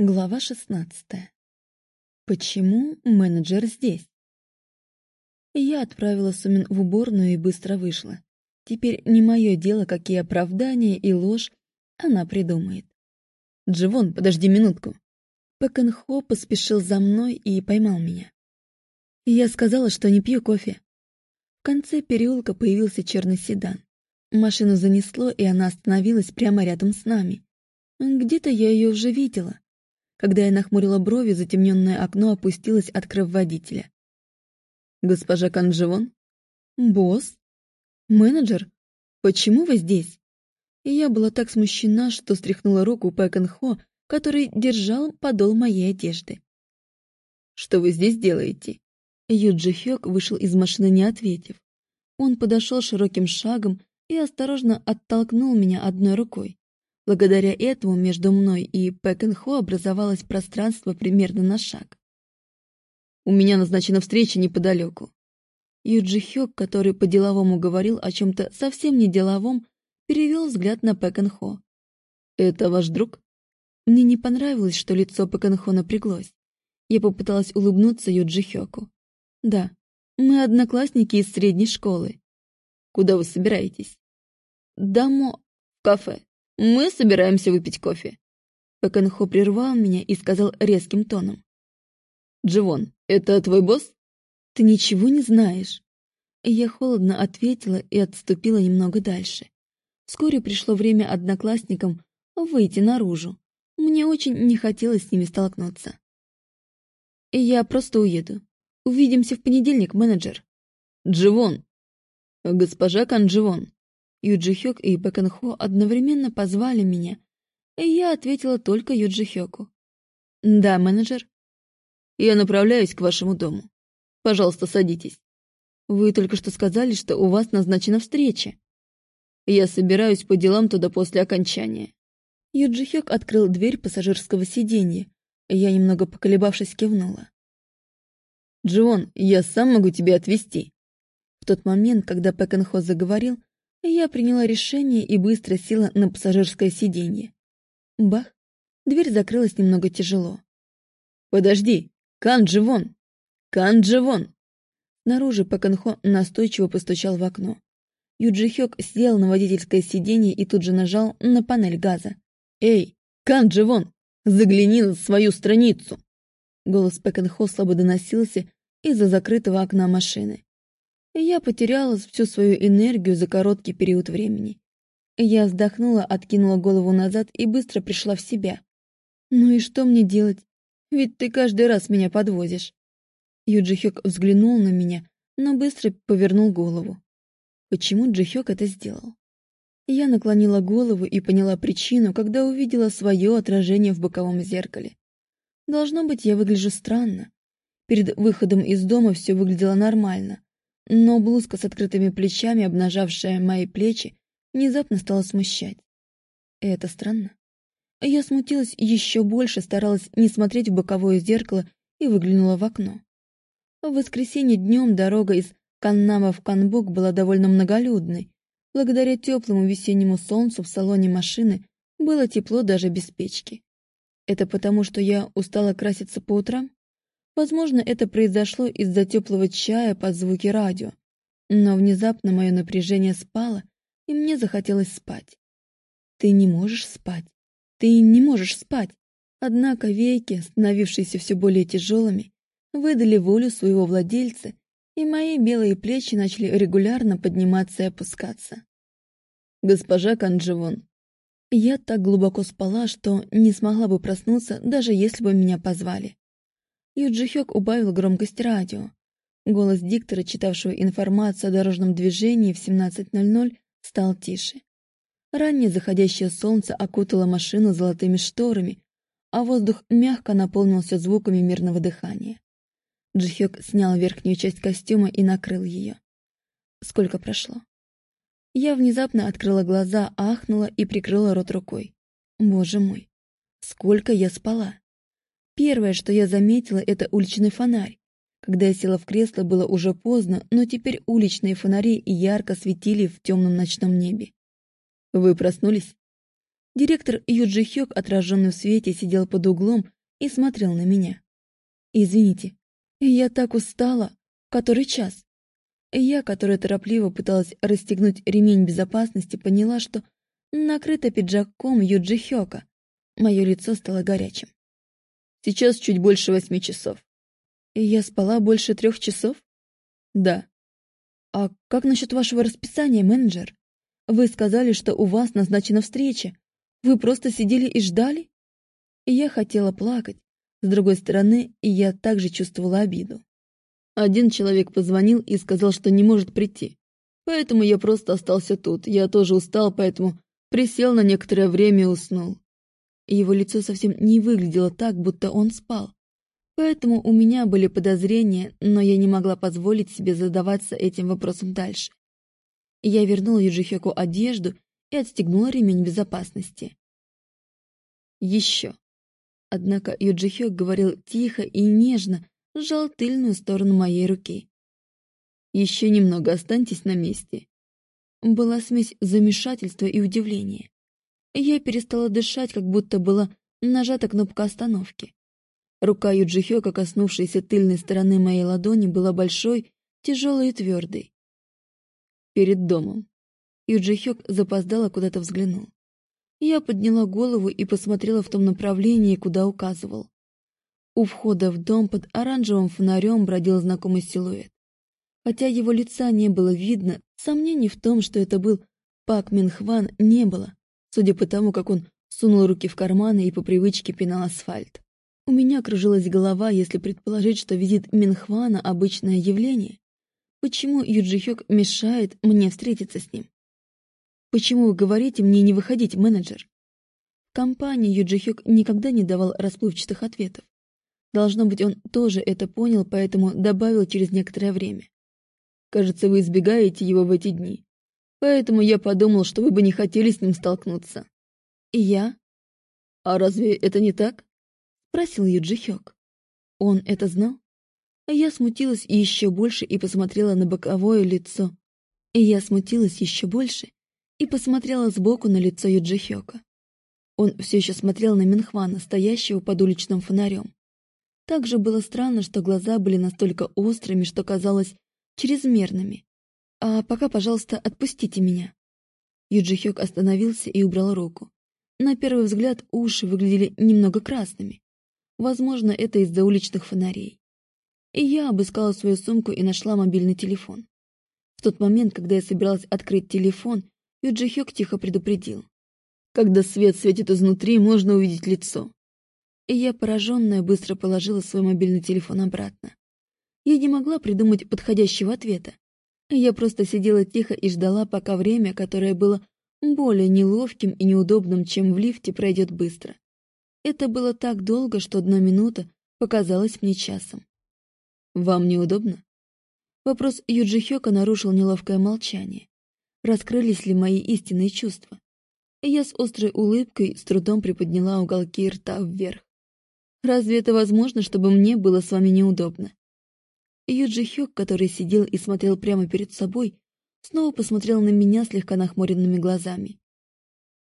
Глава шестнадцатая. Почему менеджер здесь? Я отправила Сумин в уборную и быстро вышла. Теперь не мое дело, какие оправдания и ложь она придумает. «Дживон, подожди минутку». Пэкэнхо поспешил за мной и поймал меня. Я сказала, что не пью кофе. В конце переулка появился черный седан. Машину занесло, и она остановилась прямо рядом с нами. Где-то я ее уже видела. Когда я нахмурила брови, затемненное окно опустилось, открыв водителя. «Госпожа Кандживон?» «Босс? Менеджер? Почему вы здесь?» И я была так смущена, что стряхнула руку Пэкэн Хо, который держал подол моей одежды. «Что вы здесь делаете?» Юджи Хёк вышел из машины, не ответив. Он подошел широким шагом и осторожно оттолкнул меня одной рукой. Благодаря этому между мной и Пэкэнхо образовалось пространство примерно на шаг. «У меня назначена встреча неподалеку». Юджи Хёк, который по-деловому говорил о чем-то совсем не деловом, перевел взгляд на Пэкэнхо. «Это ваш друг?» Мне не понравилось, что лицо Пэкэнхо напряглось. Я попыталась улыбнуться Юджи Хёку. «Да, мы одноклассники из средней школы». «Куда вы собираетесь?» «Домо... в кафе». Мы собираемся выпить кофе. Пэкэнхо прервал меня и сказал резким тоном. «Дживон, это твой босс?» «Ты ничего не знаешь». Я холодно ответила и отступила немного дальше. Вскоре пришло время одноклассникам выйти наружу. Мне очень не хотелось с ними столкнуться. Я просто уеду. Увидимся в понедельник, менеджер. Дживон. Госпожа Кандживон. Юджи Хёк и Бэкэнхо одновременно позвали меня, и я ответила только Юджи Хёку. «Да, менеджер?» «Я направляюсь к вашему дому. Пожалуйста, садитесь». «Вы только что сказали, что у вас назначена встреча». «Я собираюсь по делам туда после окончания». Юджи Хёк открыл дверь пассажирского сиденья. Я, немного поколебавшись, кивнула. «Джон, я сам могу тебя отвезти». В тот момент, когда Пэкэнхо заговорил, я приняла решение и быстро села на пассажирское сиденье. Бах! Дверь закрылась немного тяжело. «Подожди! Канджи вон! Канджи вон!» Снаружи Паканхо настойчиво постучал в окно. Юджи Хёк сел на водительское сиденье и тут же нажал на панель газа. «Эй, Канджи вон! Загляни на свою страницу!» Голос Пэкэнхо слабо доносился из-за закрытого окна машины и я потеряла всю свою энергию за короткий период времени. Я вздохнула, откинула голову назад и быстро пришла в себя. «Ну и что мне делать? Ведь ты каждый раз меня подвозишь». Юджихёк взглянул на меня, но быстро повернул голову. Почему Джихёк это сделал? Я наклонила голову и поняла причину, когда увидела свое отражение в боковом зеркале. Должно быть, я выгляжу странно. Перед выходом из дома все выглядело нормально, но блузка с открытыми плечами, обнажавшая мои плечи, внезапно стала смущать. Это странно. Я смутилась еще больше, старалась не смотреть в боковое зеркало и выглянула в окно. В воскресенье днем дорога из Каннама в Канбук была довольно многолюдной. Благодаря теплому весеннему солнцу в салоне машины было тепло даже без печки. Это потому, что я устала краситься по утрам? Возможно, это произошло из-за теплого чая под звуки радио. Но внезапно мое напряжение спало, и мне захотелось спать. Ты не можешь спать. Ты не можешь спать. Однако веки, становившиеся все более тяжелыми, выдали волю своего владельца, и мои белые плечи начали регулярно подниматься и опускаться. «Госпожа Кандживон». Я так глубоко спала, что не смогла бы проснуться, даже если бы меня позвали. Юджи Хёк убавил громкость радио. Голос диктора, читавшего информацию о дорожном движении в 17.00, стал тише. Раннее заходящее солнце окутало машину золотыми шторами, а воздух мягко наполнился звуками мирного дыхания. Джихёк снял верхнюю часть костюма и накрыл ее. Сколько прошло? Я внезапно открыла глаза, ахнула и прикрыла рот рукой. Боже мой, сколько я спала! Первое, что я заметила, это уличный фонарь. Когда я села в кресло, было уже поздно, но теперь уличные фонари ярко светили в темном ночном небе. «Вы проснулись?» Директор Юджи Хёк, отраженный в свете, сидел под углом и смотрел на меня. «Извините, я так устала. Который час?» Я, которая торопливо пыталась расстегнуть ремень безопасности, поняла, что накрыта пиджаком Юджи Хёка. Мое лицо стало горячим. Сейчас чуть больше восьми часов. И я спала больше трех часов? Да. А как насчет вашего расписания, менеджер? Вы сказали, что у вас назначена встреча. Вы просто сидели и ждали? И я хотела плакать. С другой стороны, я также чувствовала обиду. Один человек позвонил и сказал, что не может прийти. Поэтому я просто остался тут. Я тоже устал, поэтому присел на некоторое время и уснул. Его лицо совсем не выглядело так, будто он спал. Поэтому у меня были подозрения, но я не могла позволить себе задаваться этим вопросом дальше. Я вернула Юджихеку одежду и отстегнула ремень безопасности. Еще. Однако Юджихек говорил тихо и нежно, сжал тыльную сторону моей руки. «Еще немного останьтесь на месте». Была смесь замешательства и удивления. Я перестала дышать, как будто была нажата кнопка остановки. Рука Юджихёка, коснувшаяся тыльной стороны моей ладони, была большой, тяжелой и твердой. Перед домом. Юджихёк запоздало куда-то взглянул. Я подняла голову и посмотрела в том направлении, куда указывал. У входа в дом под оранжевым фонарем бродил знакомый силуэт. Хотя его лица не было видно, сомнений в том, что это был Пак Минхван, не было, судя по тому, как он сунул руки в карманы и по привычке пинал асфальт. У меня кружилась голова, если предположить, что визит Минхвана — обычное явление. Почему Юджихёк мешает мне встретиться с ним? Почему вы говорите мне не выходить, менеджер? В компании Юджихёк никогда не давал расплывчатых ответов. Должно быть, он тоже это понял, поэтому добавил через некоторое время. «Кажется, вы избегаете его в эти дни. Поэтому я подумал, что вы бы не хотели с ним столкнуться». «И я?» «А разве это не так?» — спросил Юджи Хёк. «Он это знал?» Я смутилась еще больше и посмотрела на боковое лицо. И я смутилась еще больше и посмотрела сбоку на лицо Юджи Хёка. Он все еще смотрел на Минхвана, стоящего под уличным фонарем. Также было странно, что глаза были настолько острыми, что казалось чрезмерными. «А пока, пожалуйста, отпустите меня». Юджихёк остановился и убрал руку. На первый взгляд уши выглядели немного красными. Возможно, это из-за уличных фонарей. И я обыскала свою сумку и нашла мобильный телефон. В тот момент, когда я собиралась открыть телефон, Юджихёк тихо предупредил. «Когда свет светит изнутри, можно увидеть лицо и я, пораженная, быстро положила свой мобильный телефон обратно. Я не могла придумать подходящего ответа. Я просто сидела тихо и ждала, пока время, которое было более неловким и неудобным, чем в лифте, пройдет быстро. Это было так долго, что одна минута показалась мне часом. «Вам неудобно?» Вопрос Юджи Хёка нарушил неловкое молчание. Раскрылись ли мои истинные чувства? Я с острой улыбкой с трудом приподняла уголки рта вверх. Разве это возможно, чтобы мне было с вами неудобно? Юджи Хёк, который сидел и смотрел прямо перед собой, снова посмотрел на меня слегка нахмуренными глазами.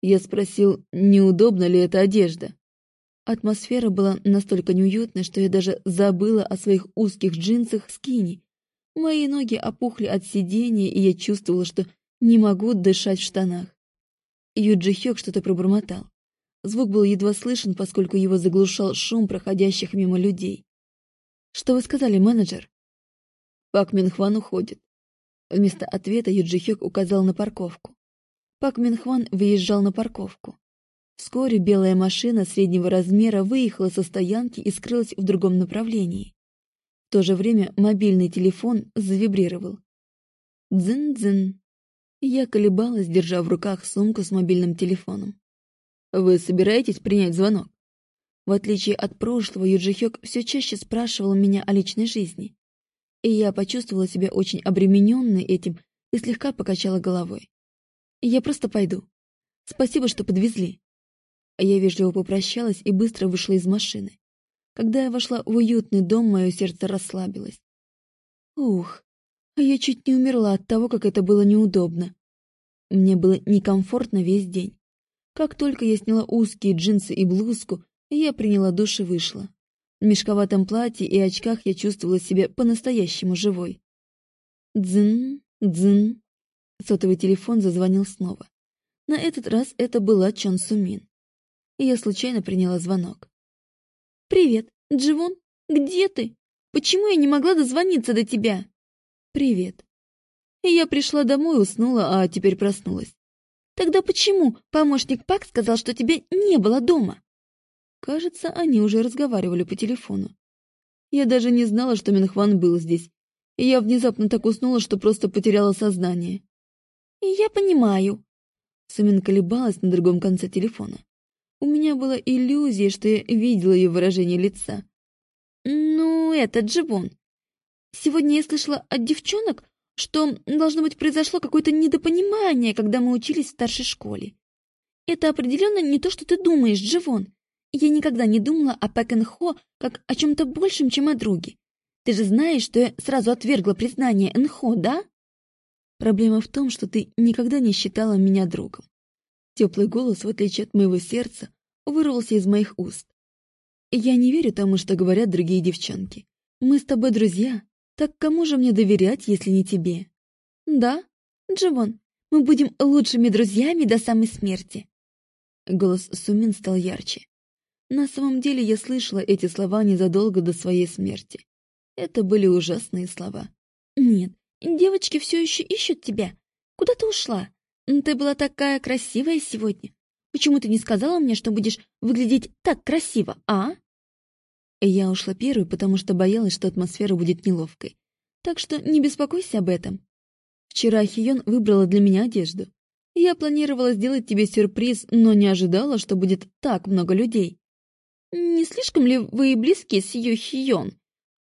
Я спросил, неудобна ли эта одежда. Атмосфера была настолько неуютной, что я даже забыла о своих узких джинсах скини. Мои ноги опухли от сидения, и я чувствовала, что не могу дышать в штанах. Юджи Хёк что-то пробормотал. Звук был едва слышен, поскольку его заглушал шум проходящих мимо людей. «Что вы сказали, менеджер?» «Пак Минхван уходит». Вместо ответа Юджихёк указал на парковку. Пак Минхван выезжал на парковку. Вскоре белая машина среднего размера выехала со стоянки и скрылась в другом направлении. В то же время мобильный телефон завибрировал. Дзин-дзин. Я колебалась, держа в руках сумку с мобильным телефоном. Вы собираетесь принять звонок? В отличие от прошлого, Юджихёк все чаще спрашивал меня о личной жизни. И я почувствовала себя очень обремененной этим и слегка покачала головой. Я просто пойду. Спасибо, что подвезли. Я вежливо попрощалась и быстро вышла из машины. Когда я вошла в уютный дом, мое сердце расслабилось. Ух, а я чуть не умерла от того, как это было неудобно. Мне было некомфортно весь день. Как только я сняла узкие джинсы и блузку, я приняла душ и вышла. В мешковатом платье и очках я чувствовала себя по-настоящему живой. Дзын, дзын. Сотовый телефон зазвонил снова. На этот раз это была Чон Сумин. Я случайно приняла звонок. «Привет, Дживон, где ты? Почему я не могла дозвониться до тебя?» «Привет». Я пришла домой, уснула, а теперь проснулась. «Тогда почему помощник Пак сказал, что тебя не было дома?» Кажется, они уже разговаривали по телефону. Я даже не знала, что Минхван был здесь. И я внезапно так уснула, что просто потеряла сознание. «Я понимаю». Сумин колебалась на другом конце телефона. У меня была иллюзия, что я видела ее выражение лица. «Ну, это Дживон. Сегодня я слышала от девчонок, что, должно быть, произошло какое-то недопонимание, когда мы учились в старшей школе. Это определенно не то, что ты думаешь, Дживон. Я никогда не думала о Пэк-Эн-Хо как о чем-то большем, чем о друге. Ты же знаешь, что я сразу отвергла признание Энхо, да? Проблема в том, что ты никогда не считала меня другом. Теплый голос, в отличие от моего сердца, вырвался из моих уст. Я не верю тому, что говорят другие девчонки. Мы с тобой друзья, так кому же мне доверять, если не тебе? Да, Дживон, мы будем лучшими друзьями до самой смерти. Голос Сумин стал ярче. На самом деле я слышала эти слова незадолго до своей смерти. Это были ужасные слова. «Нет, девочки все еще ищут тебя. Куда ты ушла? Ты была такая красивая сегодня. Почему ты не сказала мне, что будешь выглядеть так красиво, а?» Я ушла первой, потому что боялась, что атмосфера будет неловкой. Так что не беспокойся об этом. Вчера Хион выбрала для меня одежду. Я планировала сделать тебе сюрприз, но не ожидала, что будет так много людей. «Не слишком ли вы близки с Ю Хион?»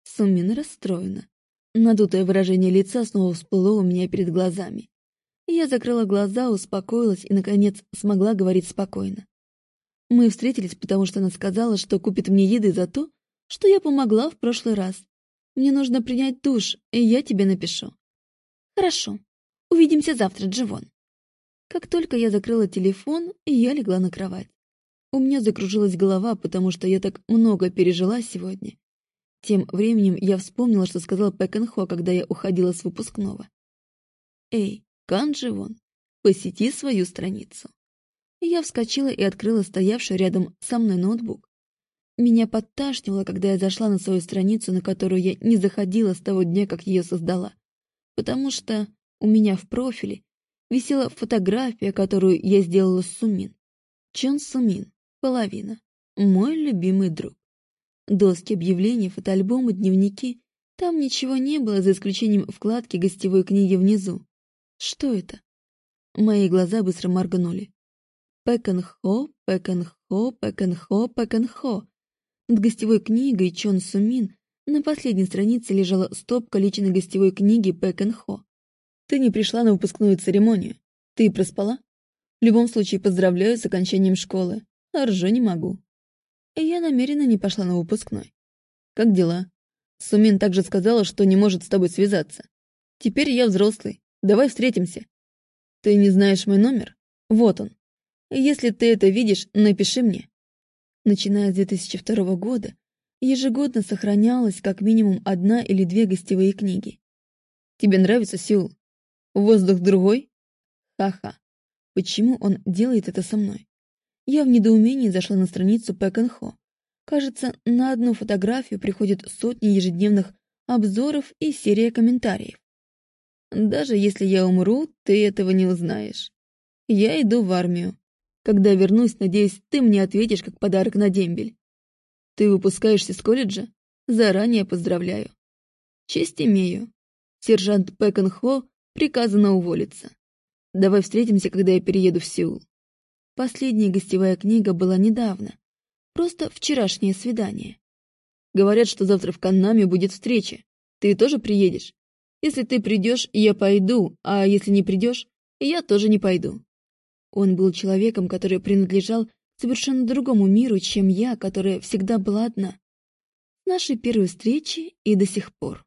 Сумин расстроена. Надутое выражение лица снова всплыло у меня перед глазами. Я закрыла глаза, успокоилась и, наконец, смогла говорить спокойно. Мы встретились, потому что она сказала, что купит мне еды за то, что я помогла в прошлый раз. Мне нужно принять душ, и я тебе напишу. Хорошо. Увидимся завтра, Дживон. Как только я закрыла телефон, я легла на кровать. У меня закружилась голова, потому что я так много пережила сегодня. Тем временем я вспомнила, что сказал Пэкэнхо, когда я уходила с выпускного. «Эй, Кандживон, посети свою страницу». Я вскочила и открыла стоявший рядом со мной ноутбук. Меня подташнивало, когда я зашла на свою страницу, на которую я не заходила с того дня, как ее создала. Потому что у меня в профиле висела фотография, которую я сделала с Сумин. Чон Сумин. Половина. Мой любимый друг. Доски объявлений, фотоальбомы, дневники. Там ничего не было, за исключением вкладки гостевой книги внизу. Что это? Мои глаза быстро моргнули. Пэкэнхо, Пэкэнхо, Пэкэнхо, Пэкэнхо. Над гостевой книгой Чон Сумин на последней странице лежала стопка личной гостевой книги Пэкэнхо. Ты не пришла на выпускную церемонию. Ты проспала? В любом случае, поздравляю с окончанием школы ржу не могу. Я намеренно не пошла на выпускной. Как дела? Сумин также сказала, что не может с тобой связаться. Теперь я взрослый. Давай встретимся. Ты не знаешь мой номер? Вот он. Если ты это видишь, напиши мне. Начиная с 2002 года, ежегодно сохранялась как минимум одна или две гостевые книги. Тебе нравится Сеул? Воздух другой? Ха-ха. Почему он делает это со мной? Я в недоумении зашла на страницу Пэкэнхо. Кажется, на одну фотографию приходят сотни ежедневных обзоров и серия комментариев. Даже если я умру, ты этого не узнаешь. Я иду в армию. Когда вернусь, надеюсь, ты мне ответишь как подарок на дембель. Ты выпускаешься с колледжа? Заранее поздравляю. Честь имею. Сержант Пэкэнхо приказано уволиться. Давай встретимся, когда я перееду в Сеул. Последняя гостевая книга была недавно. Просто вчерашнее свидание. Говорят, что завтра в Каннаме будет встреча. Ты тоже приедешь? Если ты придешь, я пойду, а если не придешь, я тоже не пойду. Он был человеком, который принадлежал совершенно другому миру, чем я, которая всегда была одна. Нашей первой встречи и до сих пор.